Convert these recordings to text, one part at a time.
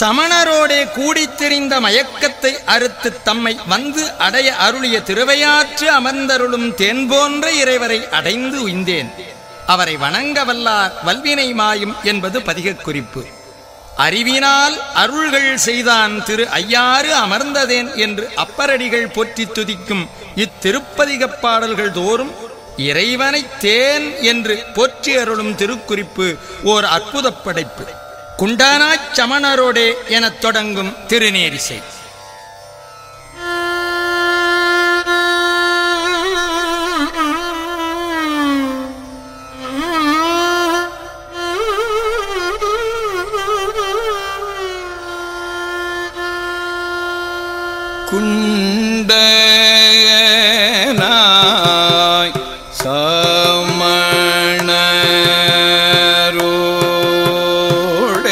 சமணரோடே கூடித்திரிந்த மயக்கத்தை அறுத்து தம்மை வந்து அடைய அருளிய திருவையாற்று அமர்ந்தருளும் தேன் போன்ற இறைவரை அடைந்து உய்ந்தேன். அவரை வணங்க வல்லார் வல்வினை மாயும் என்பது பதிகக் குறிப்பு அறிவினால் அருள்கள் செய்தான் திரு ஐயாறு அமர்ந்ததேன் என்று அப்பரடிகள் போற்றித் துதிக்கும் இத்திருப்பதிகப் பாடல்கள் தோறும் இறைவனை தேன் என்று போற்றி அருளும் திருக்குறிப்பு ஓர் அற்புதப் படைப்பு. குண்டானாச் சமணரோடே எனத் தொடங்கும் திருநேரிசை.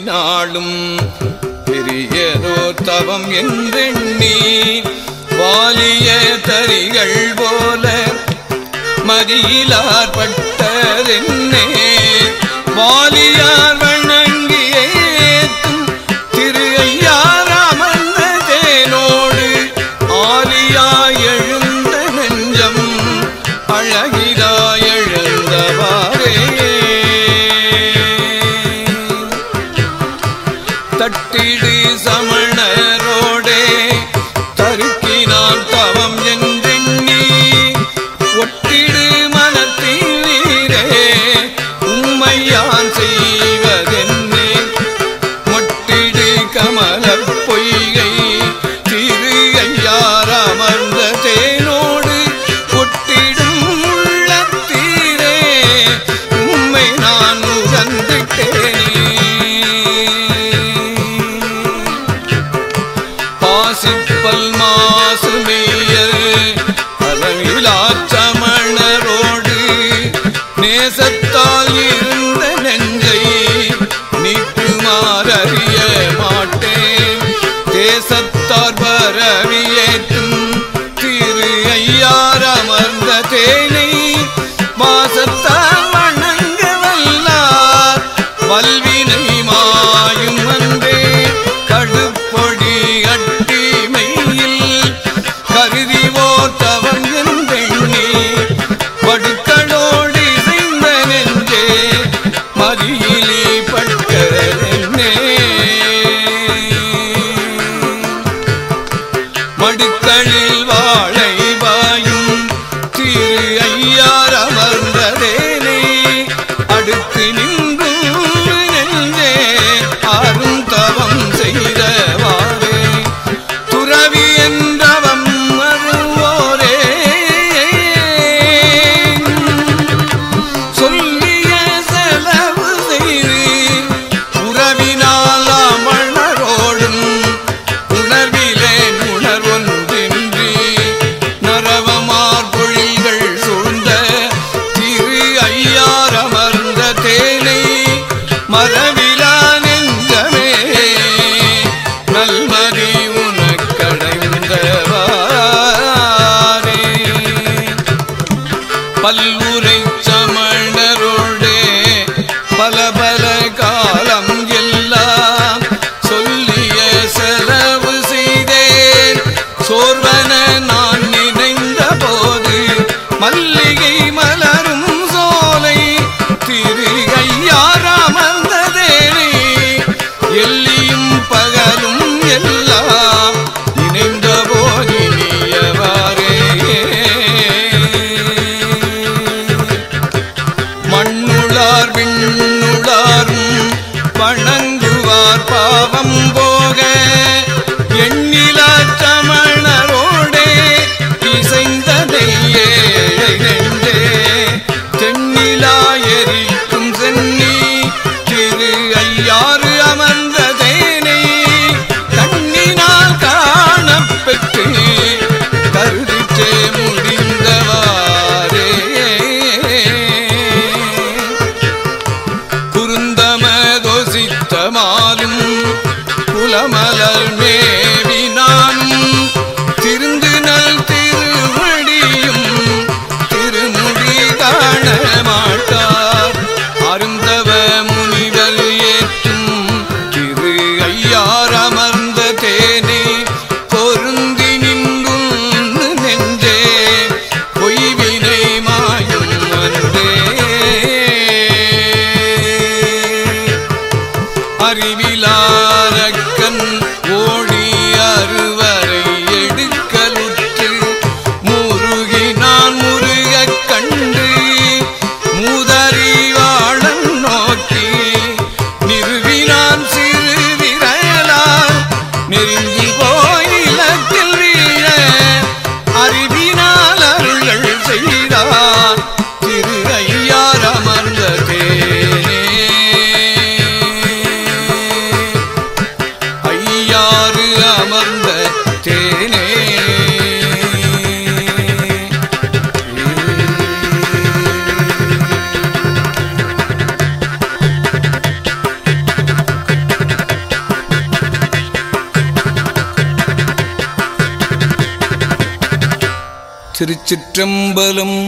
நாளும் பெரியதோ தவம் என்றெண்ணி வாலிய தரிகள் போல மதியிலார் பட்டதென்னே வாலி mal. அறிவிலாரக்கன் திருச்சிற்றம்பலம்